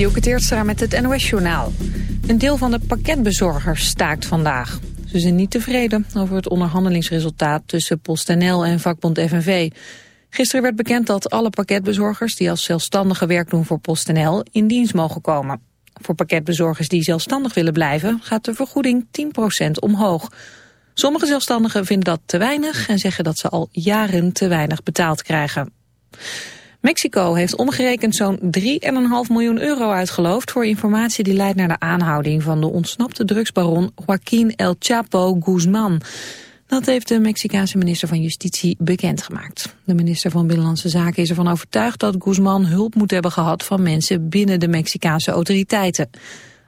Dielke Teertstra met het NOS-journaal. Een deel van de pakketbezorgers staakt vandaag. Ze zijn niet tevreden over het onderhandelingsresultaat tussen PostNL en vakbond FNV. Gisteren werd bekend dat alle pakketbezorgers die als zelfstandige werk doen voor PostNL in dienst mogen komen. Voor pakketbezorgers die zelfstandig willen blijven gaat de vergoeding 10% omhoog. Sommige zelfstandigen vinden dat te weinig en zeggen dat ze al jaren te weinig betaald krijgen. Mexico heeft omgerekend zo'n 3,5 miljoen euro uitgeloofd voor informatie die leidt naar de aanhouding van de ontsnapte drugsbaron Joaquín El Chapo Guzman. Dat heeft de Mexicaanse minister van Justitie bekendgemaakt. De minister van Binnenlandse Zaken is ervan overtuigd dat Guzman hulp moet hebben gehad van mensen binnen de Mexicaanse autoriteiten.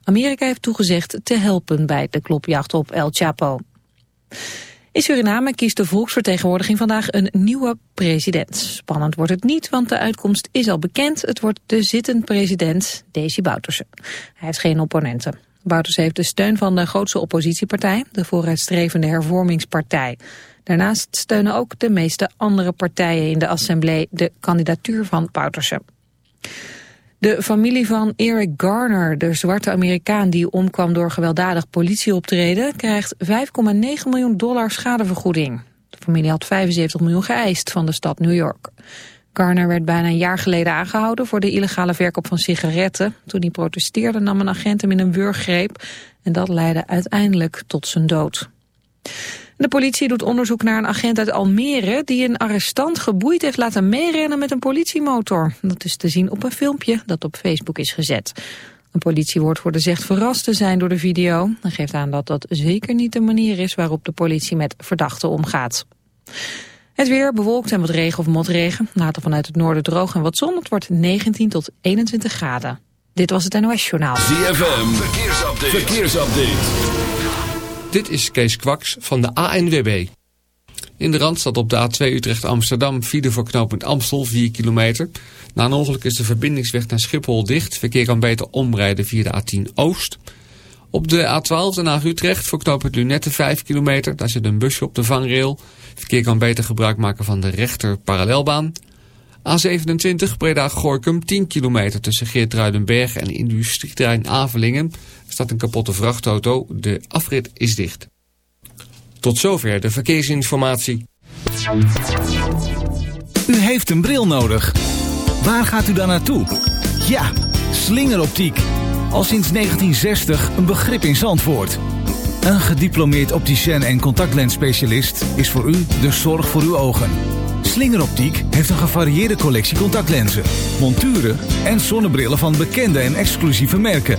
Amerika heeft toegezegd te helpen bij de klopjacht op El Chapo. In Suriname kiest de volksvertegenwoordiging vandaag een nieuwe president. Spannend wordt het niet, want de uitkomst is al bekend. Het wordt de zittend president, Desi Bouterse. Hij heeft geen opponenten. Bouterse heeft de steun van de grootste oppositiepartij, de vooruitstrevende hervormingspartij. Daarnaast steunen ook de meeste andere partijen in de assemblee de kandidatuur van Bouterse. De familie van Eric Garner, de zwarte Amerikaan die omkwam door gewelddadig politieoptreden, krijgt 5,9 miljoen dollar schadevergoeding. De familie had 75 miljoen geëist van de stad New York. Garner werd bijna een jaar geleden aangehouden voor de illegale verkoop van sigaretten. Toen hij protesteerde nam een agent hem in een wurggreep en dat leidde uiteindelijk tot zijn dood. De politie doet onderzoek naar een agent uit Almere... die een arrestant geboeid heeft laten meerennen met een politiemotor. Dat is te zien op een filmpje dat op Facebook is gezet. Een politiewoordvoerder zegt verrast te zijn door de video... en geeft aan dat dat zeker niet de manier is... waarop de politie met verdachten omgaat. Het weer bewolkt en wat regen of motregen. Later vanuit het noorden droog en wat zon. Het wordt 19 tot 21 graden. Dit was het NOS Journaal. ZFM, verkeersupdate. verkeersupdate. Dit is Kees Kwaks van de ANWB. In de Randstad op de A2 Utrecht-Amsterdam file voor knooppunt Amstel 4 kilometer. Na een ongeluk is de verbindingsweg naar Schiphol dicht. Verkeer kan beter omrijden via de A10 Oost. Op de A12 naar Utrecht voor knooppunt Lunette 5 kilometer. Daar zit een busje op de vangrail. Verkeer kan beter gebruik maken van de rechter parallelbaan. A27 Breda-Gorkum 10 kilometer tussen Geertruidenberg en industrieterrein Avelingen. Staat een kapotte vrachtauto. De afrit is dicht. Tot zover de verkeersinformatie. U heeft een bril nodig. Waar gaat u dan naartoe? Ja, slingeroptiek. Al sinds 1960 een begrip in Zandvoort. Een gediplomeerd opticien en contactlensspecialist is voor u de zorg voor uw ogen. Slingeroptiek heeft een gevarieerde collectie contactlenzen, monturen en zonnebrillen van bekende en exclusieve merken.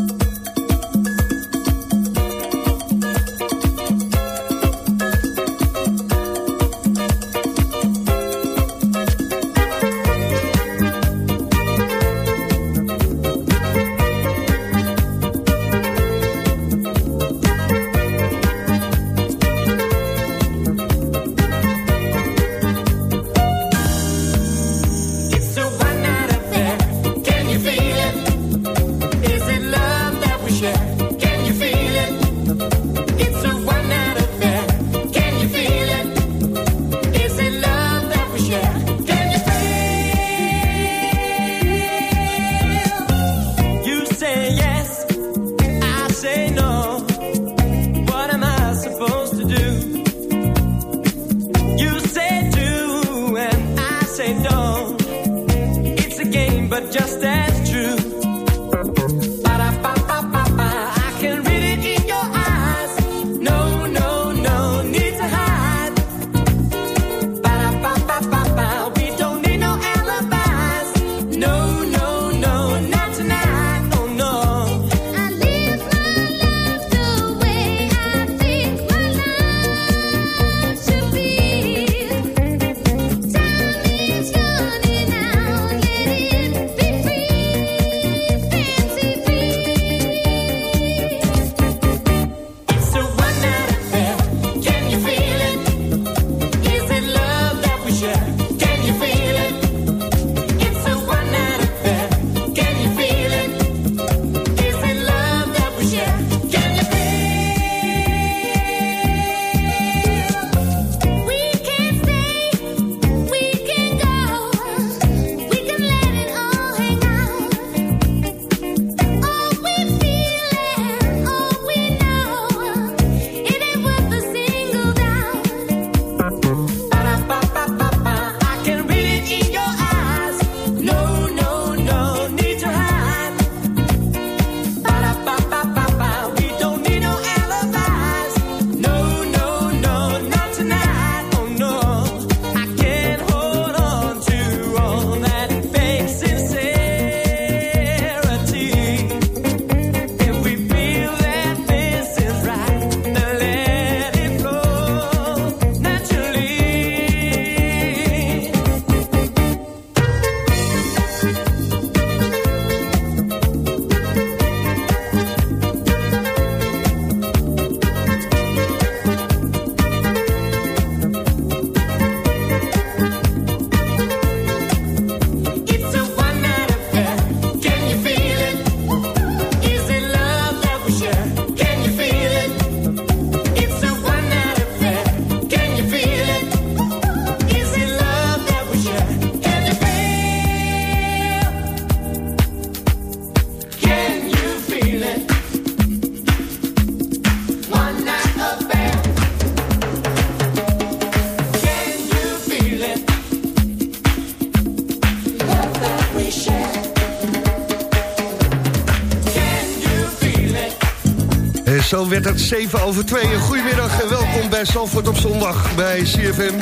Zo werd het 7 over 2. Goedemiddag en welkom bij Zandvoort op zondag bij CFM.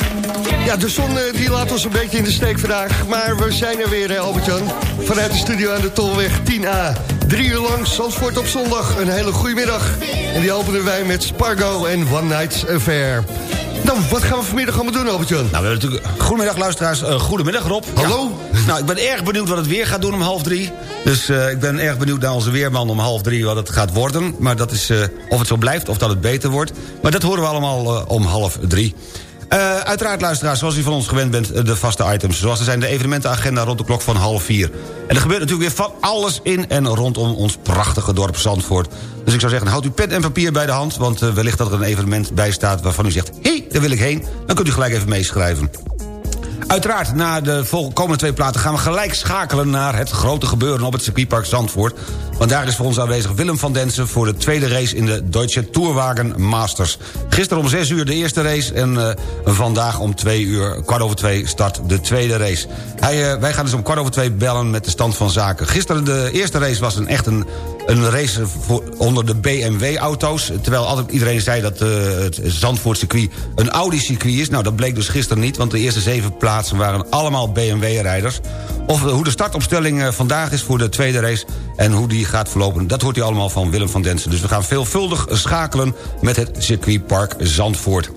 Ja, de zon eh, die laat ons een beetje in de steek vandaag. Maar we zijn er weer, Albert-Jan. Vanuit de studio aan de Tolweg 10A. Drie uur lang Zandvoort op zondag. Een hele goede middag. En die openen wij met Spargo en One Night Affair. Nou, wat gaan we vanmiddag allemaal doen, Albert-Jan? Nou, we hebben natuurlijk... Goedemiddag, luisteraars. Uh, goedemiddag, Rob. Hallo. Nou, ik ben erg benieuwd wat het weer gaat doen om half drie. Dus uh, ik ben erg benieuwd naar onze weerman om half drie wat het gaat worden. Maar dat is uh, of het zo blijft of dat het beter wordt. Maar dat horen we allemaal om half drie. Uiteraard, luisteraars, zoals u van ons gewend bent, de vaste items. Zoals er zijn de evenementenagenda rond de klok van half vier. En er gebeurt natuurlijk weer van alles in en rondom ons prachtige dorp Zandvoort. Dus ik zou zeggen, houd uw pen en papier bij de hand... want wellicht dat er een evenement bij staat waarvan u zegt... hé, hey, daar wil ik heen, dan kunt u gelijk even meeschrijven. Uiteraard, na de komende twee platen gaan we gelijk schakelen... naar het grote gebeuren op het circuitpark Zandvoort. Want daar is voor ons aanwezig Willem van Densen... voor de tweede race in de Deutsche Tourwagen Masters. Gisteren om 6 uur de eerste race... en uh, vandaag om 2 uur, kwart over 2, start de tweede race. Uh, wij gaan dus om kwart over 2 bellen met de stand van zaken. Gisteren de eerste race was een echt een een race onder de BMW-auto's. Terwijl altijd iedereen zei dat uh, het Zandvoort-circuit een Audi-circuit is. Nou, dat bleek dus gisteren niet, want de eerste zeven plaatsen waren allemaal BMW-rijders. Of hoe de startopstelling uh, vandaag is voor de tweede race en hoe die gaat verlopen... dat hoort u allemaal van Willem van Densen. Dus we gaan veelvuldig schakelen met het circuitpark Zandvoort.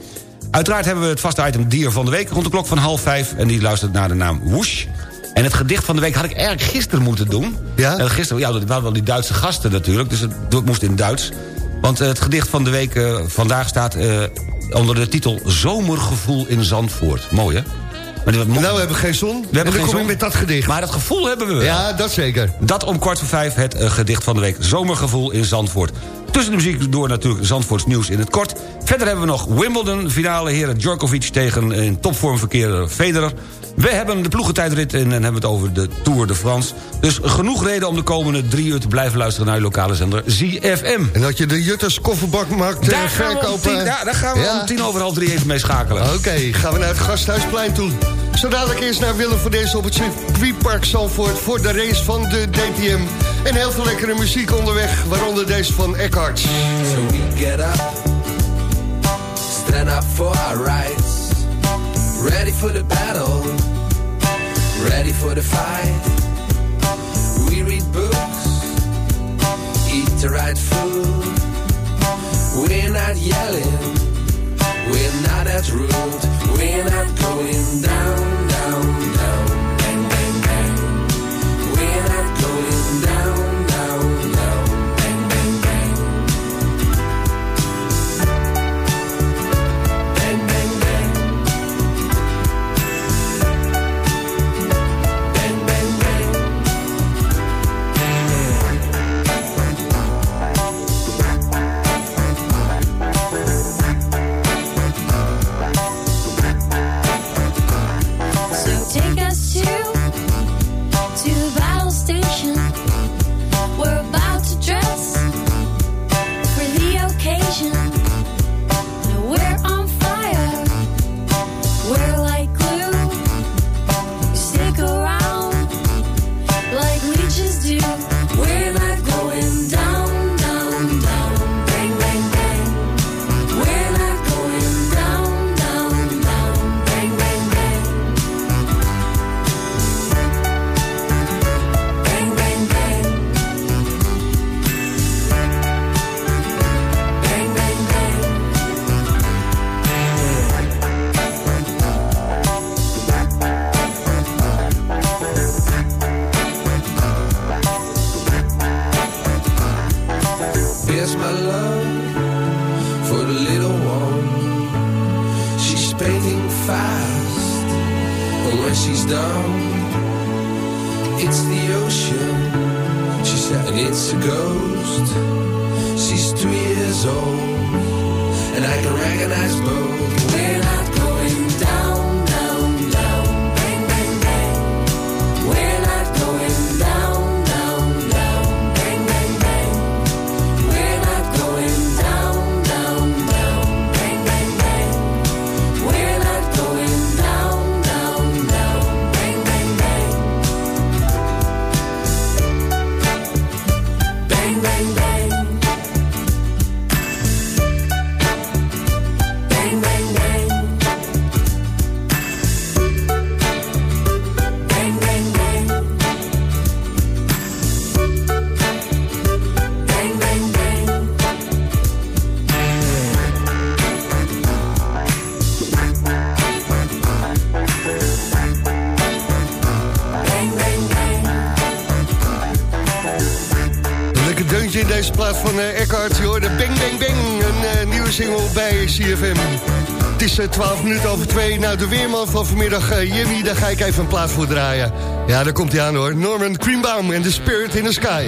Uiteraard hebben we het vaste item dier van de week rond de klok van half vijf... en die luistert naar de naam Woosh. En het gedicht van de week had ik eigenlijk gisteren moeten doen. Ja? Uh, gisteren, ja, we hadden wel die Duitse gasten natuurlijk, dus het moest in Duits. Want uh, het gedicht van de week uh, vandaag staat onder de titel Zomergevoel in Zandvoort. Mooi, hè? Maar nou, we hebben geen zon. We hebben geen zon. met dat gedicht. Maar dat gevoel hebben we wel. Ja, dat zeker. Dat om kwart voor vijf het gedicht van de week. Zomergevoel in Zandvoort. Tussen de muziek door natuurlijk Zandvoorts nieuws in het kort. Verder hebben we nog Wimbledon, finale heren Djokovic tegen in topvorm verkeerde Federer. We hebben de ploegentijdrit en dan hebben we het over de Tour de France. Dus genoeg reden om de komende drie uur te blijven luisteren... naar uw lokale zender ZFM. En dat je de Jutters kofferbakmarkt daar verkopen... Gaan ja, daar gaan we ja. om tien over half drie even mee schakelen. Oké, okay, gaan we naar het Gasthuisplein toe. Zo dadelijk eerst naar Willem voor deze op het circuitpark Zalvoort... voor de race van de DTM. En heel veel lekkere muziek onderweg, waaronder deze van Eckhart. So we get up, stand up for our rights. Ready for the battle, ready for the fight. We read books, eat the right food. We're not yelling, we're not as rude, we're not going down, down, van uh, Eckhart. Je hoorde Bang Bang Bang, een nieuwe single bij CFM. Het is 12 minuten over twee. Nou, de weerman van vanmiddag, Jimmy, daar ga ik even een plaat voor draaien. Ja, daar komt hij aan hoor. Norman Greenbaum en The Spirit in the Sky.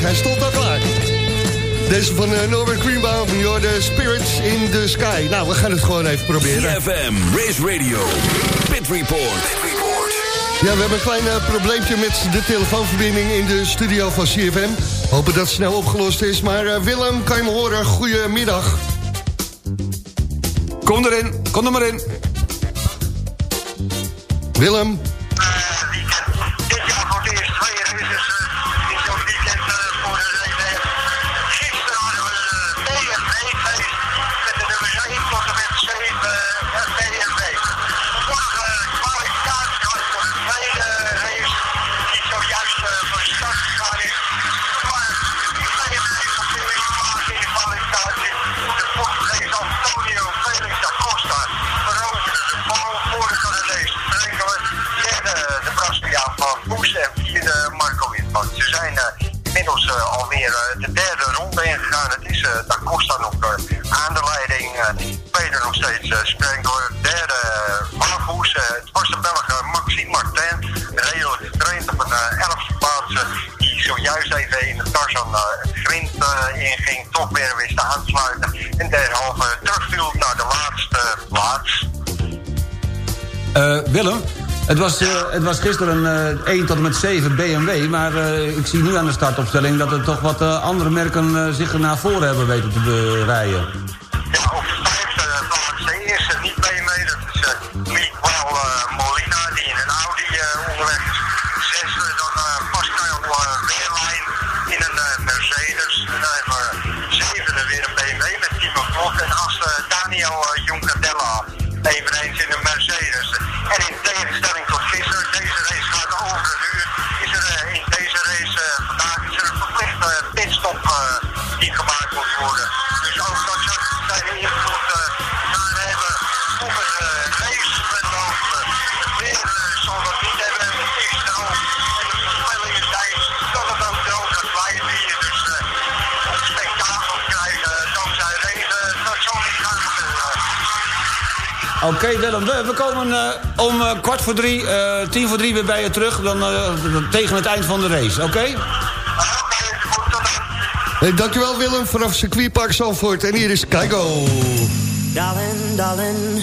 Hij stond al klaar. Deze van uh, Norbert Greenbaum, You're the Spirits in the Sky. Nou, we gaan het gewoon even proberen. CFM, Race Radio, Pit Report. Ja, we hebben een klein uh, probleempje met de telefoonverbinding in de studio van CFM. Hopen dat het snel opgelost is. Maar uh, Willem, kan je me horen? Goedemiddag. Kom erin, kom er maar in. Willem. Willem, het was, uh, het was gisteren uh, 1 tot en met 7 BMW... maar uh, ik zie nu aan de startopstelling... dat er toch wat andere merken zich naar voren hebben weten te rijden. Oké okay, Willem, we, we komen uh, om uh, kwart voor drie, uh, tien voor drie weer bij je terug. Dan tegen het eind van de race, oké? Okay? Hey, dankjewel Willem, vanaf circuitpark Zandvoort. En hier is Keigo. Darling, darling.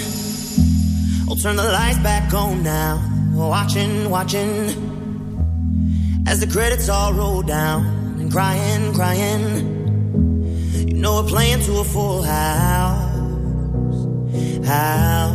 I'll turn the lights back on now. Watching, watching. As the credits all roll down. And crying, crying. You know we're playing to a full house. house.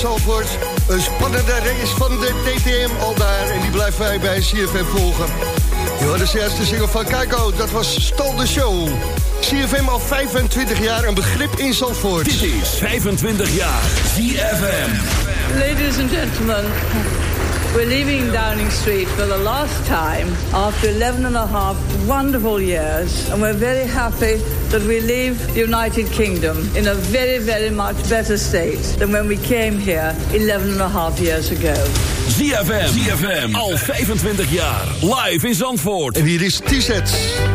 Zalvoort. Een spannende race van de TTM al daar. En die blijven wij bij CFM volgen. Ja, de juiste single van Keiko, dat was Stal de Show. CFM al 25 jaar een begrip in Zalvoort. Dit is 25 jaar CFM. Ladies and gentlemen, We're leaving Downing Street for the last time after 11 and a half wonderful years, and we're very happy that we leave the United Kingdom in a very, very much better state than when we came here 11 and a half years ago. ZFM, ZFM, al 25 jaar, live in Zandvoort. En hier is T-Sets.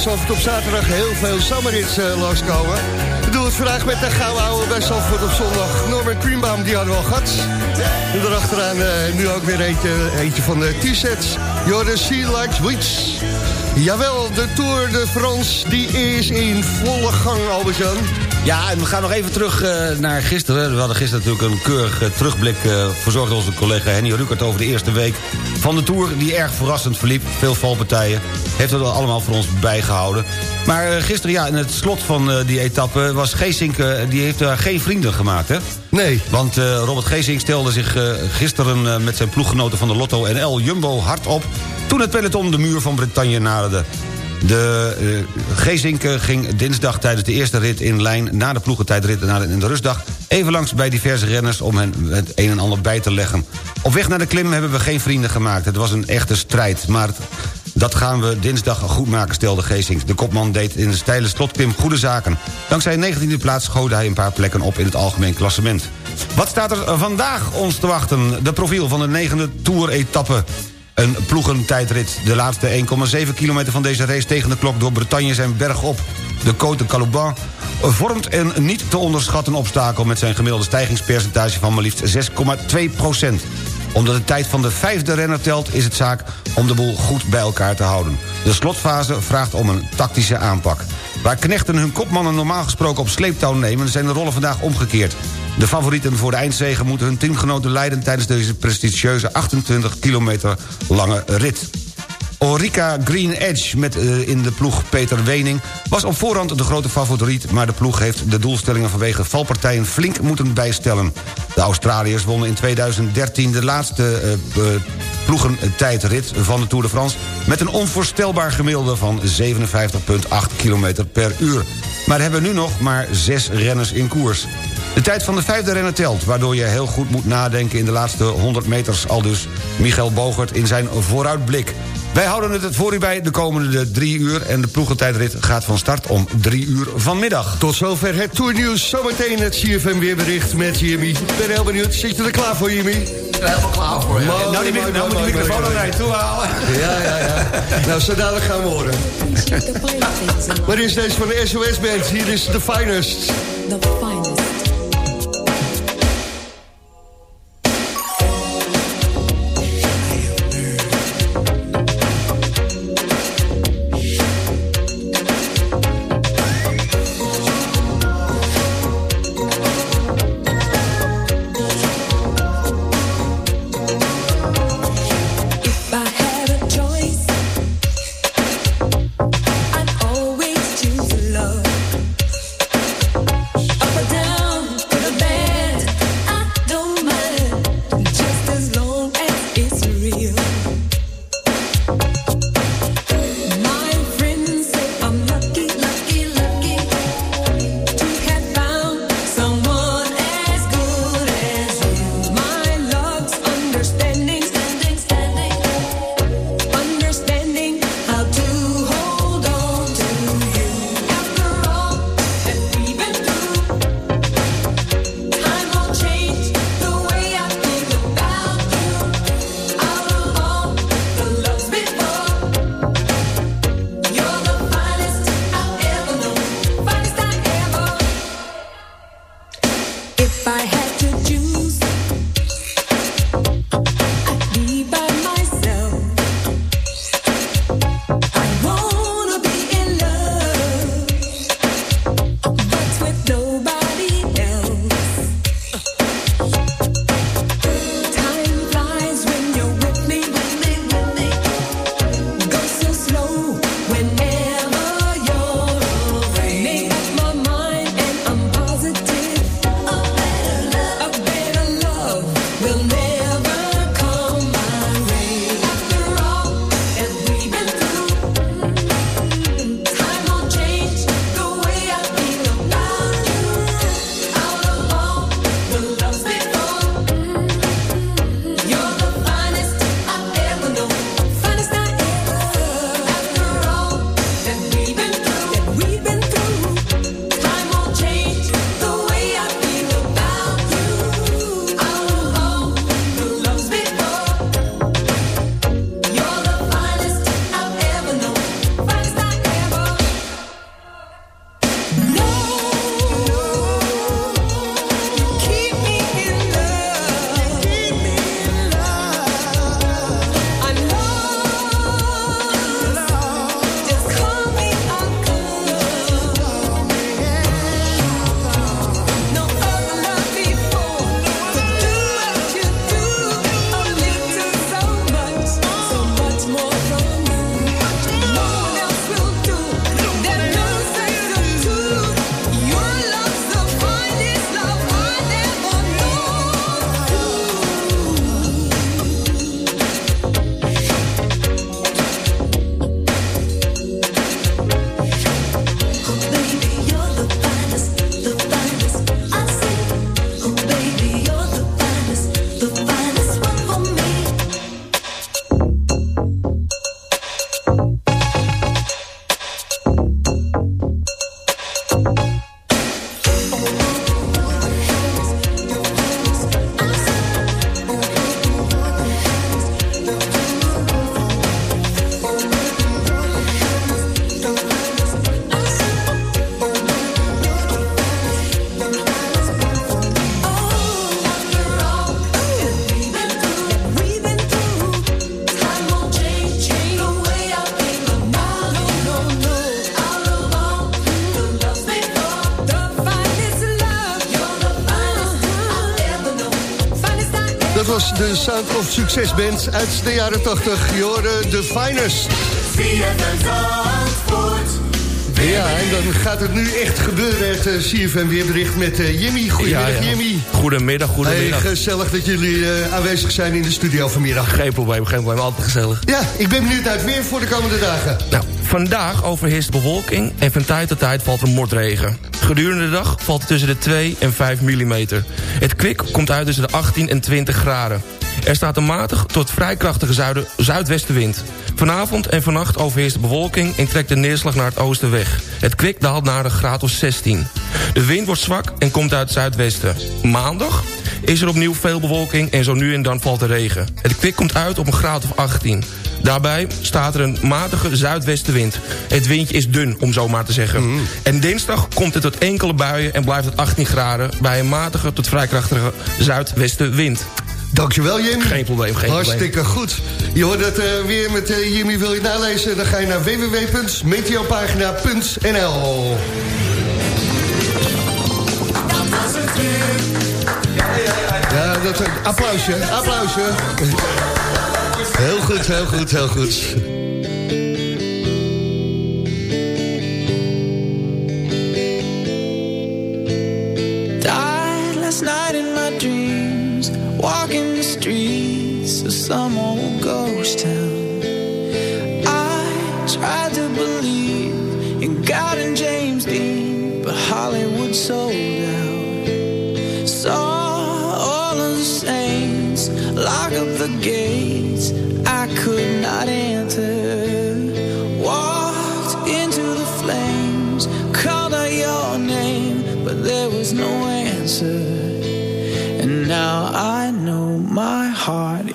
Zandvoort op zaterdag heel veel zomerhits uh, langskomen. We doen het vandaag met de gouden ouwe bij Zandvoort op zondag. Norbert Greenbaum, die hadden we al gehad. En erachteraan uh, nu ook weer eentje, eentje van de T-sets. Jordan Sea Likes Wits. Jawel, de Tour de France die is in volle gang, Albert-Jan. Ja, en we gaan nog even terug eh, naar gisteren. We hadden gisteren natuurlijk een keurige terugblik... eh, verzorgd onze collega Henny Rukert over de eerste week van de Tour... die erg verrassend verliep. Veel valpartijen. Heeft het allemaal voor ons bijgehouden. Maar eh, gisteren, ja, in het slot van eh, die etappe... was Geesink, eh, die heeft daar geen vrienden gemaakt, hè? Nee. Want Robert Geesink stelde zich gisteren... met zijn ploeggenoten van de Lotto en L Jumbo hard op... toen het peloton de muur van Bretagne naderde. De uh, ging dinsdag tijdens de eerste rit in lijn... na de ploegentijdrit na de, in de rustdag... even langs bij diverse renners om hen het een en ander bij te leggen. Op weg naar de klim hebben we geen vrienden gemaakt. Het was een echte strijd, maar dat gaan we dinsdag goed maken, stelde Geesink. De kopman deed in de steile slotklim goede zaken. Dankzij een 19e plaats schoot hij een paar plekken op in het algemeen klassement. Wat staat er vandaag ons te wachten? De profiel van de negende Tour-etappe. Een ploegentijdrit. De laatste 1,7 kilometer van deze race tegen de klok door Bretagne zijn bergop. De Côte de Calouban vormt een niet te onderschatten obstakel... met zijn gemiddelde stijgingspercentage van maar liefst 6,2 procent. Omdat de tijd van de vijfde renner telt... is het zaak om de boel goed bij elkaar te houden. De slotfase vraagt om een tactische aanpak. Waar knechten hun kopmannen normaal gesproken op sleeptouw nemen... zijn de rollen vandaag omgekeerd. De favorieten voor de eindzegen moeten hun teamgenoten leiden... tijdens deze prestigieuze 28 kilometer lange rit. Orica Green Edge met uh, in de ploeg Peter Wening... was op voorhand de grote favoriet... maar de ploeg heeft de doelstellingen vanwege valpartijen flink moeten bijstellen. De Australiërs wonnen in 2013 de laatste uh, ploegentijdrit van de Tour de France... met een onvoorstelbaar gemiddelde van 57,8 km per uur. Maar hebben nu nog maar zes renners in koers. De tijd van de vijfde renner telt, waardoor je heel goed moet nadenken... in de laatste 100 meters, al dus Michael Bogert in zijn vooruitblik. Wij houden het voor u bij de komende drie uur... en de ploegentijdrit gaat van start om drie uur vanmiddag. Tot zover het tournieuws. Zometeen het CFM weerbericht met Jimmy. Ik ben heel benieuwd. Zit je er klaar voor, Jimmy? Ik ben helemaal klaar voor. Ja. Mooi, nou, die, mooi, nou moet die microfoon naar mij toe halen. Ja, ja, ja. nou, zo dadelijk gaan we horen. Waar is deze van de SOS-band? Hier is The Finest. The Finest. Of Success Band uit de jaren 80. Je hoorde de Finest. Ja, en dan gaat het nu echt gebeuren, het uh, CFM weerbericht met uh, Jimmy. Goedemiddag, ja, ja. Jimmy. Goedemiddag, goedemiddag. Hey, gezellig dat jullie uh, aanwezig zijn in de studio vanmiddag. Geen probleem, geen probleem, altijd gezellig. Ja, ik ben benieuwd naar het weer voor de komende dagen. Nou, vandaag overheerst bewolking en van tijd tot tijd valt er motregen. Gedurende de dag valt het tussen de 2 en 5 mm. Het kwik komt uit tussen de 18 en 20 graden. Er staat een matig tot vrij krachtige zuiden, zuidwestenwind. Vanavond en vannacht overheerst de bewolking en trekt de neerslag naar het oosten weg. Het kwik daalt naar een graad of 16. De wind wordt zwak en komt uit het zuidwesten. Maandag is er opnieuw veel bewolking en zo nu en dan valt er regen. Het kwik komt uit op een graad of 18. Daarbij staat er een matige zuidwestenwind. Het windje is dun, om zo maar te zeggen. Mm. En dinsdag komt het tot enkele buien en blijft het 18 graden... bij een matige tot vrij krachtige zuidwestenwind. Dankjewel, Jim. Geen probleem, geen Hartstikke probleem. goed. Je hoort het uh, weer met uh, Jimmy. Wil je nalezen? Dan ga je naar www.meteopagina.nl Ja, dat, applausje, applausje. Heel goed, heel goed, heel goed. Walking the streets of some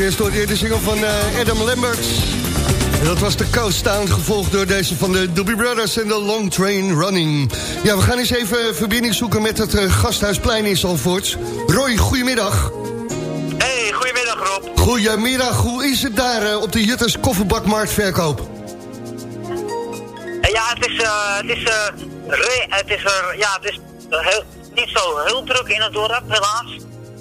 eerst door de single van uh, Adam Lambert. En dat was de Coast Town, gevolgd door deze van de Doobie Brothers en de Long Train Running. Ja, we gaan eens even verbinding zoeken met het uh, Gasthuisplein in Zandvoort. Roy, goedemiddag. Hey, goedemiddag Rob. Goedemiddag, hoe is het daar uh, op de Jutters Kofferbakmarktverkoop? Ja, het is, het is, het is, ja, het is heel, niet zo heel druk in het dorp, helaas.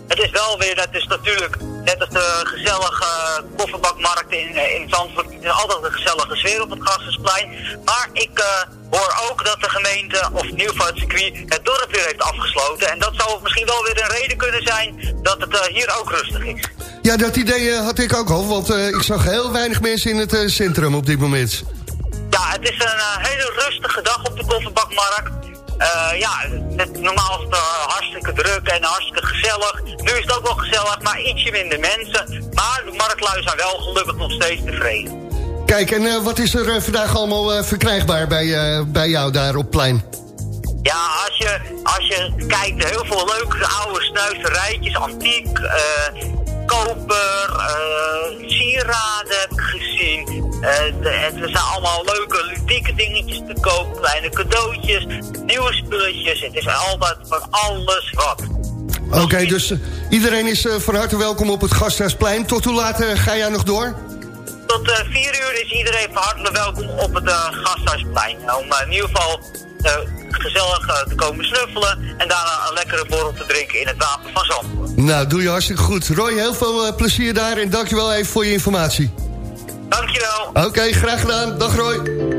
Het is wel weer, dat is natuurlijk net als de gezellige kofferbakmarkt in, in Zandvoort. Het is altijd een gezellige sfeer op het Gassersplein. Maar ik uh, hoor ook dat de gemeente, of in ieder geval het circuit, het dorp weer heeft afgesloten. En dat zou misschien wel weer een reden kunnen zijn dat het uh, hier ook rustig is. Ja, dat idee had ik ook al, want ik zag heel weinig mensen in het centrum op dit moment. Ja, het is een hele rustige dag op de kofferbakmarkt. Uh, ja, het, normaal is het uh, hartstikke druk en hartstikke gezellig. Nu is het ook wel gezellig, maar ietsje minder mensen. Maar de marktlui zijn wel gelukkig nog steeds tevreden. Kijk, en uh, wat is er vandaag allemaal verkrijgbaar bij, bij jou daar op plein? Ja, als je, als je kijkt, heel veel leuke oude snuisterijtjes, antiek, koper, sieraden heb ik gezien. Uh, er zijn allemaal leuke, ludieke dingetjes te koop. Kleine cadeautjes, nieuwe spulletjes. Het is altijd van alles wat. Oké, dus uh, iedereen is uh, van harte welkom op het Gasthuisplein. Tot hoe laat ga jij nog door? Tot vier uur is iedereen van harte welkom op het Gasthuisplein. Om in ieder geval gezellig te komen snuffelen... en daarna een lekkere borrel te drinken in het Wapen van Zandvoort. Nou, doe je hartstikke goed. Roy, heel veel plezier daar en dankjewel even voor je informatie. Dankjewel. Oké, okay, graag gedaan. Dag Roy.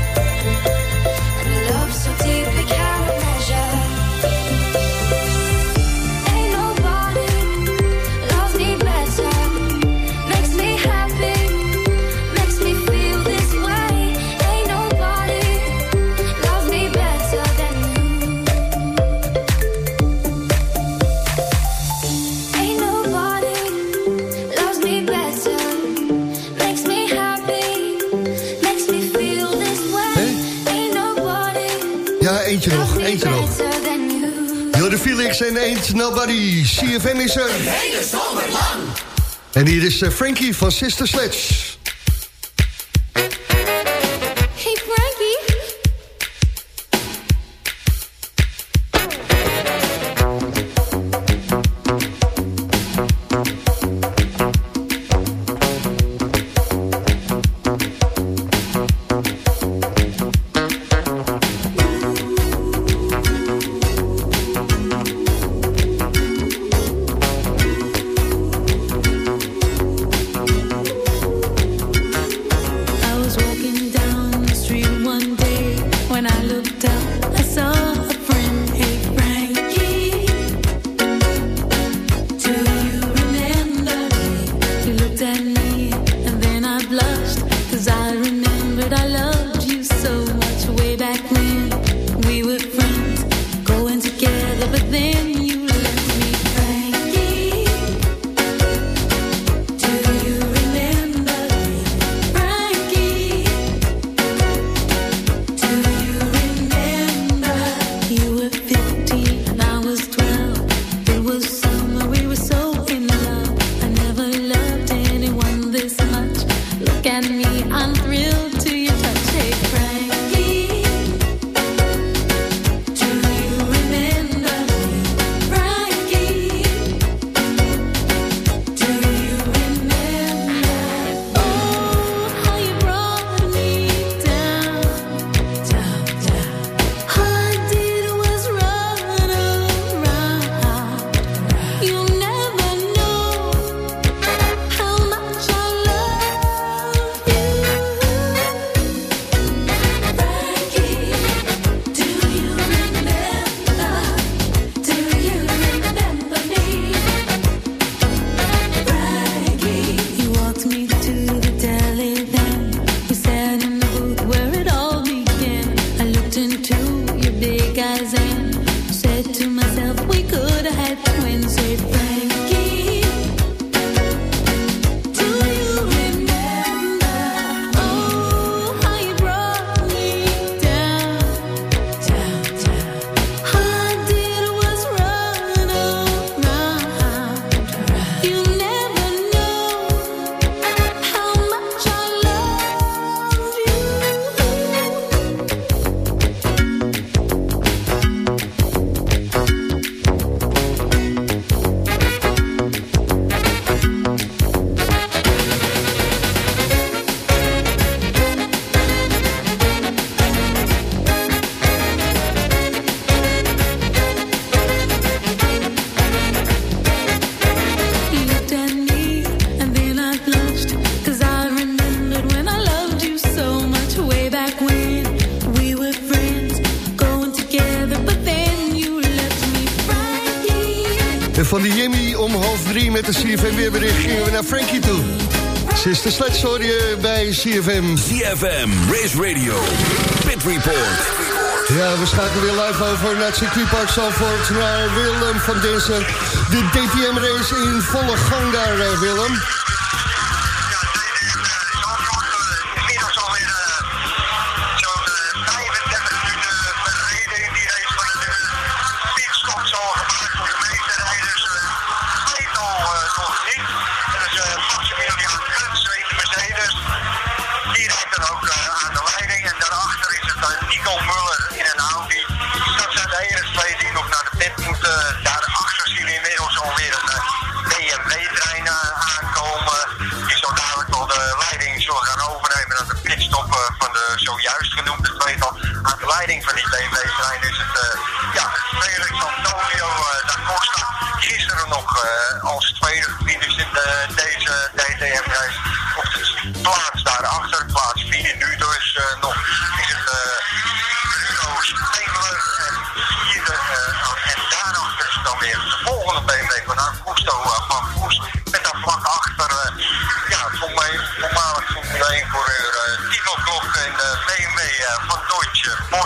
Felix en Ain't Nobody. CFM is er. Een hele zomer lang. En hier is uh, Frankie van Sister Sledge. de sleds, bij CFM. CFM, Race Radio, Pit Report. Ja, we schakelen weer live over naar het circuitpark Zalvoort... naar Willem van deze De DTM-race in volle gang daar, eh, Willem. shift.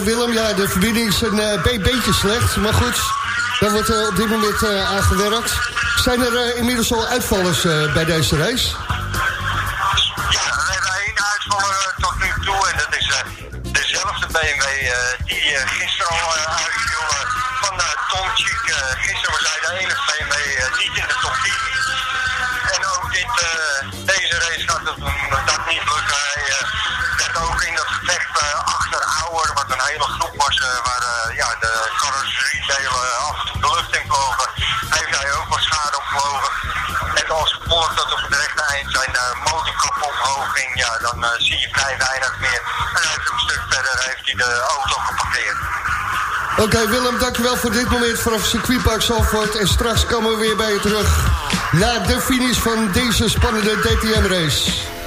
Eh, Willem. Ja, de verbinding is een eh, beetje slecht, maar goed. Daar wordt eh, op dit moment aan gewerkt. Zijn er inmiddels al uitvallers bij deze race? Oké, Willem, dankjewel voor dit moment vanaf circuitpark Zalvoort. En straks komen we weer bij je terug naar de finish van deze spannende DTM-race.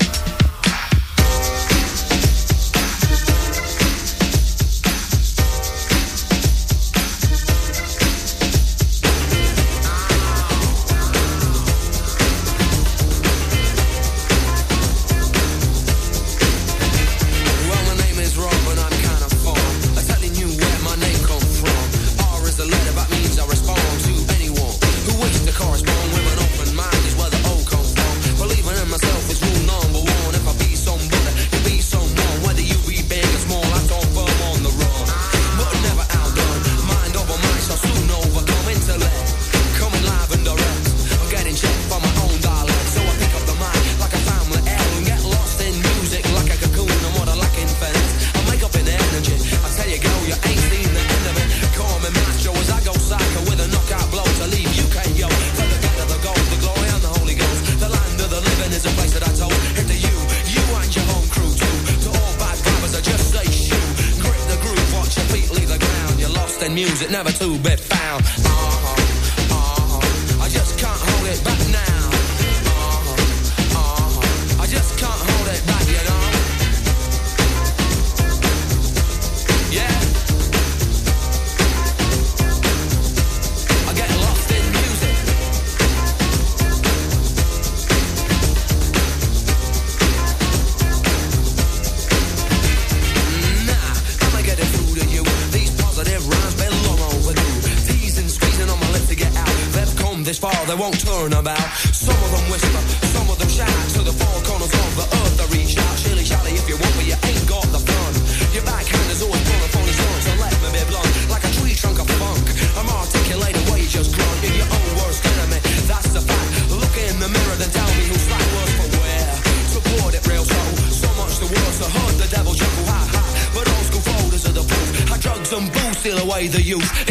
too bad.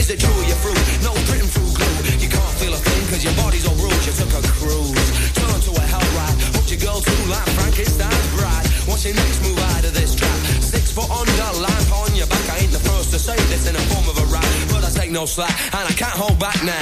Is it true you're through? No written through glue. You can't feel a thing cause your body's all rules. You took a cruise. Turn to a hell ride. Hooked your girl too like Frankenstein's bride. What's your next move out of this trap? Six foot under, lamp on your back. I ain't the first to say this in the form of a rap. But I take no slack and I can't hold back now.